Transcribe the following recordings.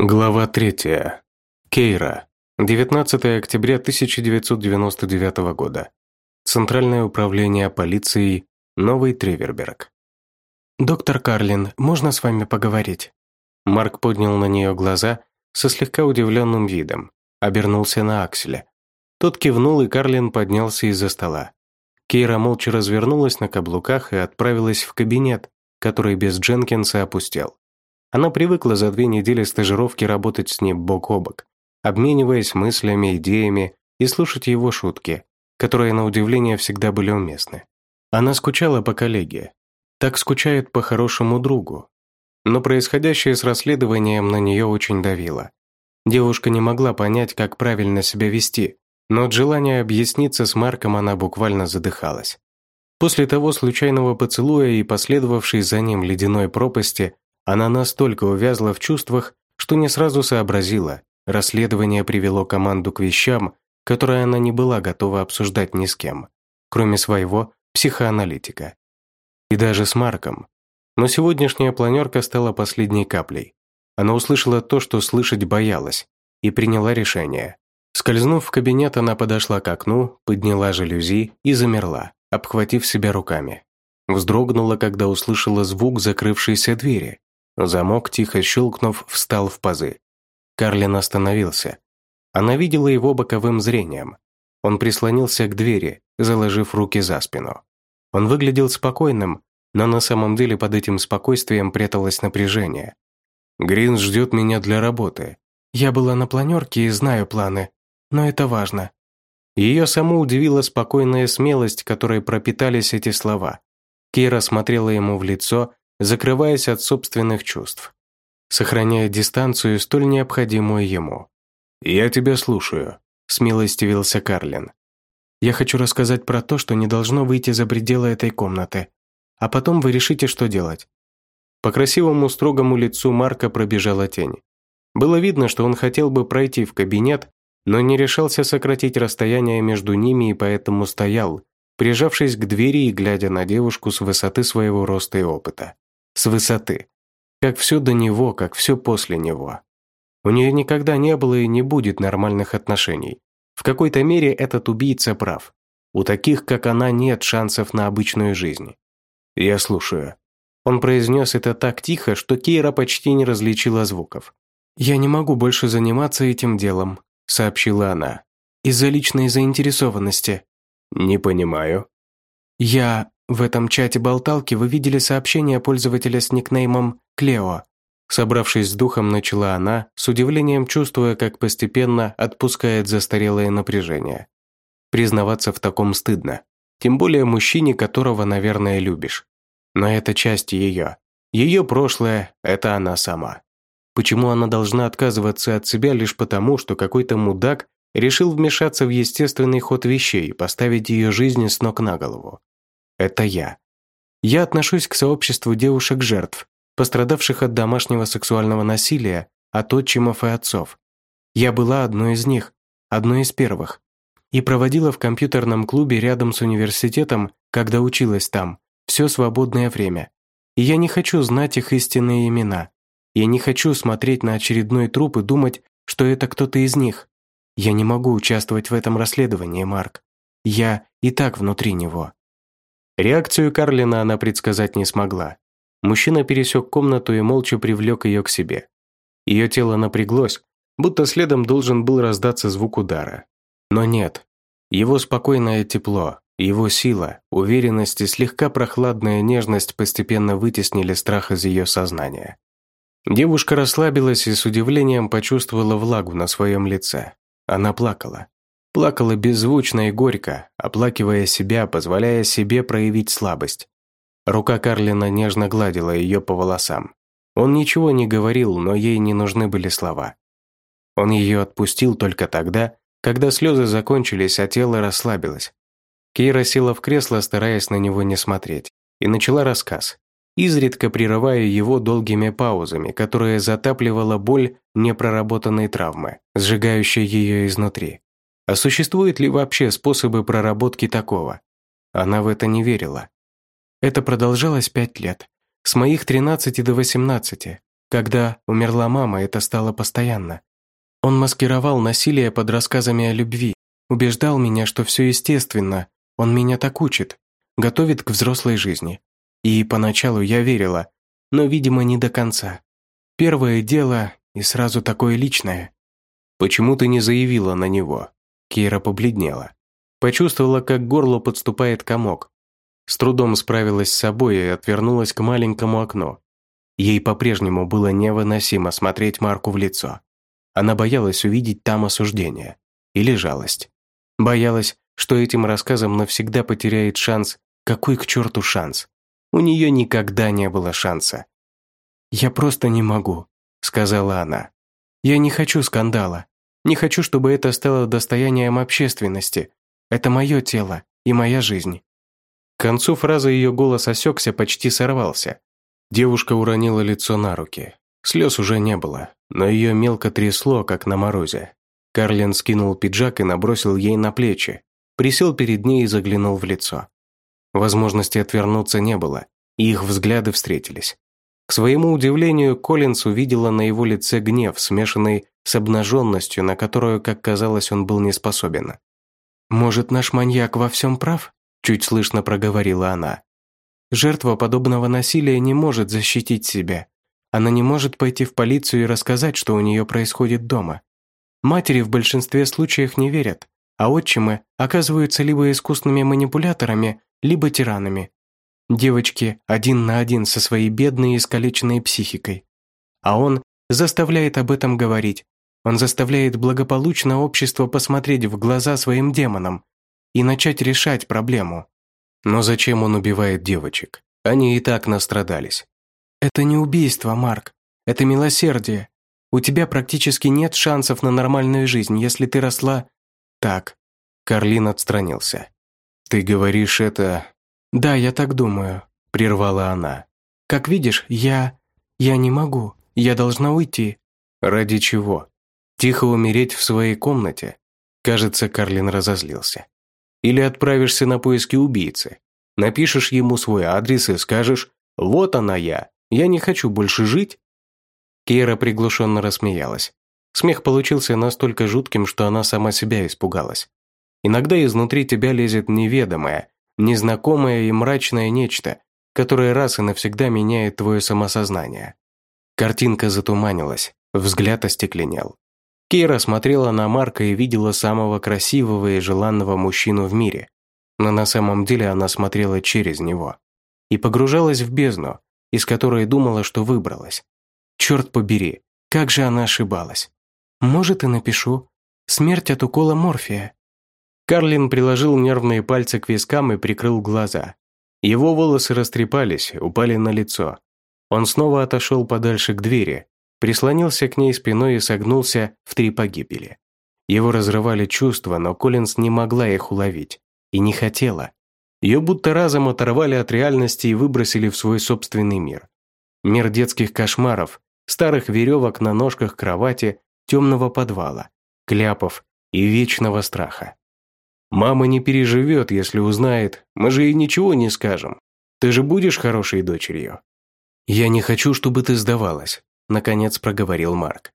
Глава 3. Кейра. 19 октября 1999 года. Центральное управление полиции Новый Треверберг. «Доктор Карлин, можно с вами поговорить?» Марк поднял на нее глаза со слегка удивленным видом, обернулся на Акселя. Тот кивнул, и Карлин поднялся из-за стола. Кейра молча развернулась на каблуках и отправилась в кабинет, который без Дженкинса опустел. Она привыкла за две недели стажировки работать с ним бок о бок, обмениваясь мыслями, идеями и слушать его шутки, которые, на удивление, всегда были уместны. Она скучала по коллеге. Так скучает по хорошему другу. Но происходящее с расследованием на нее очень давило. Девушка не могла понять, как правильно себя вести, но от желания объясниться с Марком она буквально задыхалась. После того случайного поцелуя и последовавшей за ним ледяной пропасти она настолько увязла в чувствах, что не сразу сообразила, расследование привело команду к вещам, которые она не была готова обсуждать ни с кем, кроме своего психоаналитика. И даже с Марком. Но сегодняшняя планерка стала последней каплей. Она услышала то, что слышать боялась, и приняла решение. Скользнув в кабинет, она подошла к окну, подняла жалюзи и замерла, обхватив себя руками. Вздрогнула, когда услышала звук закрывшейся двери, Замок, тихо щелкнув, встал в пазы. Карлин остановился. Она видела его боковым зрением. Он прислонился к двери, заложив руки за спину. Он выглядел спокойным, но на самом деле под этим спокойствием пряталось напряжение. «Грин ждет меня для работы. Я была на планерке и знаю планы, но это важно». Ее саму удивила спокойная смелость, которой пропитались эти слова. Кира смотрела ему в лицо, закрываясь от собственных чувств, сохраняя дистанцию, столь необходимую ему. «Я тебя слушаю», – смилостивился Карлин. «Я хочу рассказать про то, что не должно выйти за пределы этой комнаты, а потом вы решите, что делать». По красивому строгому лицу Марка пробежала тень. Было видно, что он хотел бы пройти в кабинет, но не решался сократить расстояние между ними и поэтому стоял, прижавшись к двери и глядя на девушку с высоты своего роста и опыта с высоты. Как все до него, как все после него. У нее никогда не было и не будет нормальных отношений. В какой-то мере этот убийца прав. У таких, как она, нет шансов на обычную жизнь. Я слушаю. Он произнес это так тихо, что Кейра почти не различила звуков. «Я не могу больше заниматься этим делом», – сообщила она. «Из-за личной заинтересованности». «Не понимаю». «Я... В этом чате болталки вы видели сообщение пользователя с никнеймом «Клео». Собравшись с духом, начала она, с удивлением чувствуя, как постепенно отпускает застарелое напряжение. Признаваться в таком стыдно. Тем более мужчине, которого, наверное, любишь. Но это часть ее. Ее прошлое – это она сама. Почему она должна отказываться от себя лишь потому, что какой-то мудак решил вмешаться в естественный ход вещей и поставить ее жизнь с ног на голову? Это я. Я отношусь к сообществу девушек-жертв, пострадавших от домашнего сексуального насилия, от отчимов и отцов. Я была одной из них, одной из первых. И проводила в компьютерном клубе рядом с университетом, когда училась там, все свободное время. И я не хочу знать их истинные имена. Я не хочу смотреть на очередной труп и думать, что это кто-то из них. Я не могу участвовать в этом расследовании, Марк. Я и так внутри него. Реакцию Карлина она предсказать не смогла. Мужчина пересек комнату и молча привлек ее к себе. Ее тело напряглось, будто следом должен был раздаться звук удара. Но нет. Его спокойное тепло, его сила, уверенность и слегка прохладная нежность постепенно вытеснили страх из ее сознания. Девушка расслабилась и с удивлением почувствовала влагу на своем лице. Она плакала. Плакала беззвучно и горько, оплакивая себя, позволяя себе проявить слабость. Рука Карлина нежно гладила ее по волосам. Он ничего не говорил, но ей не нужны были слова. Он ее отпустил только тогда, когда слезы закончились, а тело расслабилось. Кейра села в кресло, стараясь на него не смотреть, и начала рассказ, изредка прерывая его долгими паузами, которые затапливала боль непроработанной травмы, сжигающей ее изнутри. А существуют ли вообще способы проработки такого? Она в это не верила. Это продолжалось пять лет. С моих 13 до 18. Когда умерла мама, это стало постоянно. Он маскировал насилие под рассказами о любви, убеждал меня, что все естественно, он меня так учит, готовит к взрослой жизни. И поначалу я верила, но, видимо, не до конца. Первое дело и сразу такое личное. «Почему ты не заявила на него?» Кира побледнела. Почувствовала, как к горлу подступает комок. С трудом справилась с собой и отвернулась к маленькому окну. Ей по-прежнему было невыносимо смотреть Марку в лицо. Она боялась увидеть там осуждение. Или жалость. Боялась, что этим рассказом навсегда потеряет шанс. Какой к черту шанс? У нее никогда не было шанса. «Я просто не могу», — сказала она. «Я не хочу скандала. Не хочу, чтобы это стало достоянием общественности. Это мое тело и моя жизнь». К концу фразы ее голос осекся, почти сорвался. Девушка уронила лицо на руки. Слез уже не было, но ее мелко трясло, как на морозе. Карлин скинул пиджак и набросил ей на плечи. Присел перед ней и заглянул в лицо. Возможности отвернуться не было, и их взгляды встретились. К своему удивлению, Коллинс увидела на его лице гнев, смешанный с обнаженностью, на которую, как казалось, он был не способен. «Может, наш маньяк во всем прав?» – чуть слышно проговорила она. «Жертва подобного насилия не может защитить себя. Она не может пойти в полицию и рассказать, что у нее происходит дома. Матери в большинстве случаев не верят, а отчимы оказываются либо искусными манипуляторами, либо тиранами. Девочки один на один со своей бедной и искалеченной психикой. А он заставляет об этом говорить. Он заставляет благополучное общество посмотреть в глаза своим демонам и начать решать проблему. Но зачем он убивает девочек? Они и так настрадались. Это не убийство, Марк. Это милосердие. У тебя практически нет шансов на нормальную жизнь, если ты росла так. Карлин отстранился. Ты говоришь это «Да, я так думаю», – прервала она. «Как видишь, я... я не могу. Я должна уйти». «Ради чего? Тихо умереть в своей комнате?» Кажется, Карлин разозлился. «Или отправишься на поиски убийцы. Напишешь ему свой адрес и скажешь «Вот она я, я не хочу больше жить». Кира приглушенно рассмеялась. Смех получился настолько жутким, что она сама себя испугалась. Иногда изнутри тебя лезет неведомое, незнакомое и мрачное нечто, которое раз и навсегда меняет твое самосознание. Картинка затуманилась, взгляд остекленел. Кейра смотрела на Марка и видела самого красивого и желанного мужчину в мире, но на самом деле она смотрела через него и погружалась в бездну, из которой думала, что выбралась. Черт побери, как же она ошибалась. Может, и напишу. Смерть от укола морфия. Карлин приложил нервные пальцы к вискам и прикрыл глаза. Его волосы растрепались, упали на лицо. Он снова отошел подальше к двери, прислонился к ней спиной и согнулся в три погибели. Его разрывали чувства, но Коллинз не могла их уловить. И не хотела. Ее будто разом оторвали от реальности и выбросили в свой собственный мир. Мир детских кошмаров, старых веревок на ножках кровати, темного подвала, кляпов и вечного страха. Мама не переживет, если узнает. Мы же ей ничего не скажем. Ты же будешь хорошей дочерью». «Я не хочу, чтобы ты сдавалась», – наконец проговорил Марк.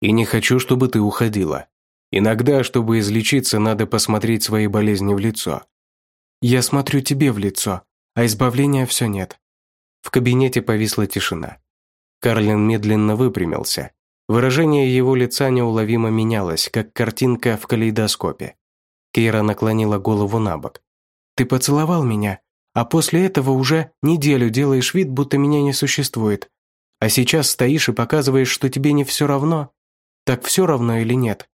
«И не хочу, чтобы ты уходила. Иногда, чтобы излечиться, надо посмотреть свои болезни в лицо». «Я смотрю тебе в лицо, а избавления все нет». В кабинете повисла тишина. Карлин медленно выпрямился. Выражение его лица неуловимо менялось, как картинка в калейдоскопе. Кейра наклонила голову на бок. «Ты поцеловал меня, а после этого уже неделю делаешь вид, будто меня не существует. А сейчас стоишь и показываешь, что тебе не все равно. Так все равно или нет?»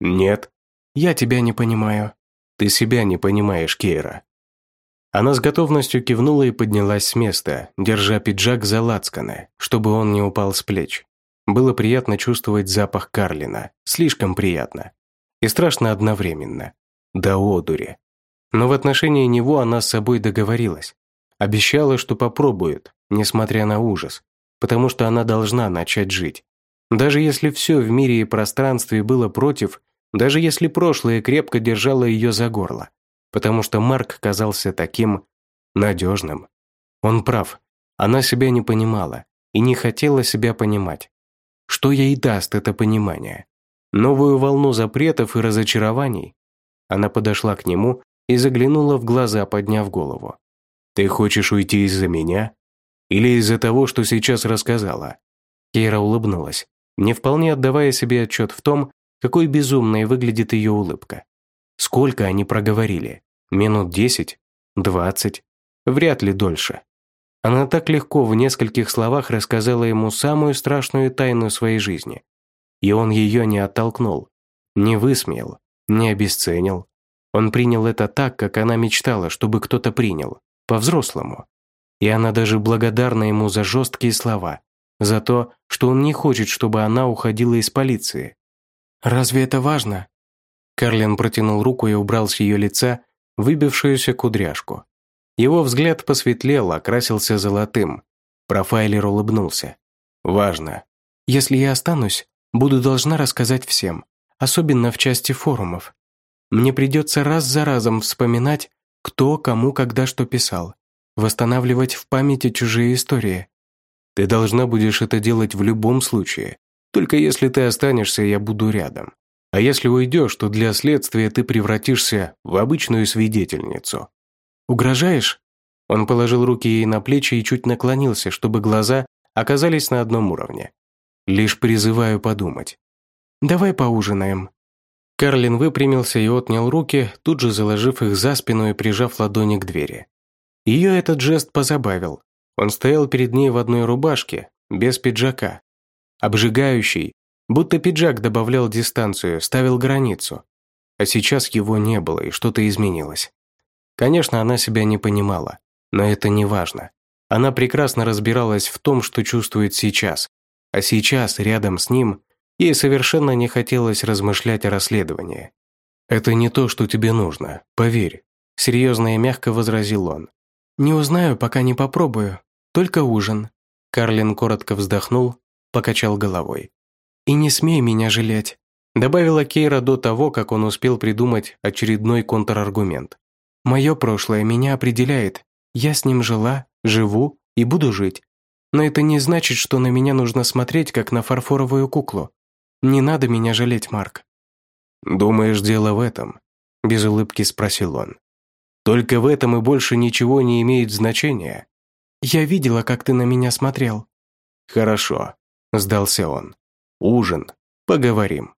«Нет». «Я тебя не понимаю». «Ты себя не понимаешь, Кейра». Она с готовностью кивнула и поднялась с места, держа пиджак за лацканы, чтобы он не упал с плеч. Было приятно чувствовать запах Карлина, слишком приятно. И страшно одновременно до одури. Но в отношении него она с собой договорилась. Обещала, что попробует, несмотря на ужас, потому что она должна начать жить. Даже если все в мире и пространстве было против, даже если прошлое крепко держало ее за горло, потому что Марк казался таким надежным. Он прав, она себя не понимала, и не хотела себя понимать. Что ей даст это понимание? Новую волну запретов и разочарований? Она подошла к нему и заглянула в глаза, подняв голову. «Ты хочешь уйти из-за меня? Или из-за того, что сейчас рассказала?» Кейра улыбнулась, не вполне отдавая себе отчет в том, какой безумной выглядит ее улыбка. Сколько они проговорили? Минут десять? Двадцать? Вряд ли дольше. Она так легко в нескольких словах рассказала ему самую страшную тайну своей жизни. И он ее не оттолкнул, не высмеял, не обесценил. Он принял это так, как она мечтала, чтобы кто-то принял, по-взрослому. И она даже благодарна ему за жесткие слова, за то, что он не хочет, чтобы она уходила из полиции. «Разве это важно?» Карлин протянул руку и убрал с ее лица выбившуюся кудряшку. Его взгляд посветлел, окрасился золотым. Профайлер улыбнулся. «Важно. Если я останусь, буду должна рассказать всем, особенно в части форумов. Мне придется раз за разом вспоминать, кто кому когда что писал, восстанавливать в памяти чужие истории. Ты должна будешь это делать в любом случае. Только если ты останешься, я буду рядом. А если уйдешь, то для следствия ты превратишься в обычную свидетельницу. «Угрожаешь?» Он положил руки ей на плечи и чуть наклонился, чтобы глаза оказались на одном уровне. Лишь призываю подумать. «Давай поужинаем». Карлин выпрямился и отнял руки, тут же заложив их за спину и прижав ладони к двери. Ее этот жест позабавил. Он стоял перед ней в одной рубашке, без пиджака. Обжигающий, будто пиджак добавлял дистанцию, ставил границу. А сейчас его не было, и что-то изменилось. Конечно, она себя не понимала, но это не важно. Она прекрасно разбиралась в том, что чувствует сейчас. А сейчас, рядом с ним, ей совершенно не хотелось размышлять о расследовании. «Это не то, что тебе нужно, поверь», – серьезно и мягко возразил он. «Не узнаю, пока не попробую. Только ужин». Карлин коротко вздохнул, покачал головой. «И не смей меня жалеть», – добавила Кейра до того, как он успел придумать очередной контраргумент. Мое прошлое меня определяет. Я с ним жила, живу и буду жить. Но это не значит, что на меня нужно смотреть, как на фарфоровую куклу. Не надо меня жалеть, Марк». «Думаешь, дело в этом?» – без улыбки спросил он. «Только в этом и больше ничего не имеет значения». «Я видела, как ты на меня смотрел». «Хорошо», – сдался он. «Ужин. Поговорим».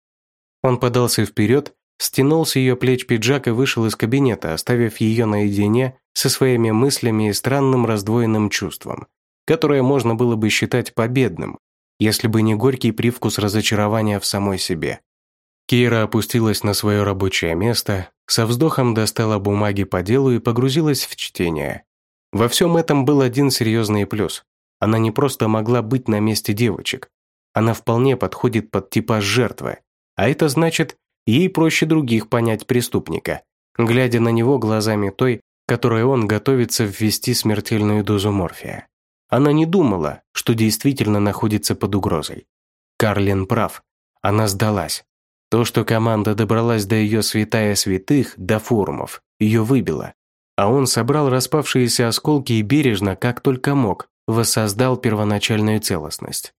Он подался вперед стянул с ее плеч пиджак и вышел из кабинета, оставив ее наедине со своими мыслями и странным раздвоенным чувством, которое можно было бы считать победным, если бы не горький привкус разочарования в самой себе. Кира опустилась на свое рабочее место, со вздохом достала бумаги по делу и погрузилась в чтение. Во всем этом был один серьезный плюс. Она не просто могла быть на месте девочек. Она вполне подходит под типаж жертвы. А это значит, Ей проще других понять преступника, глядя на него глазами той, которой он готовится ввести смертельную дозу морфия. Она не думала, что действительно находится под угрозой. Карлин прав. Она сдалась. То, что команда добралась до ее святая святых, до форумов, ее выбило. А он собрал распавшиеся осколки и бережно, как только мог, воссоздал первоначальную целостность.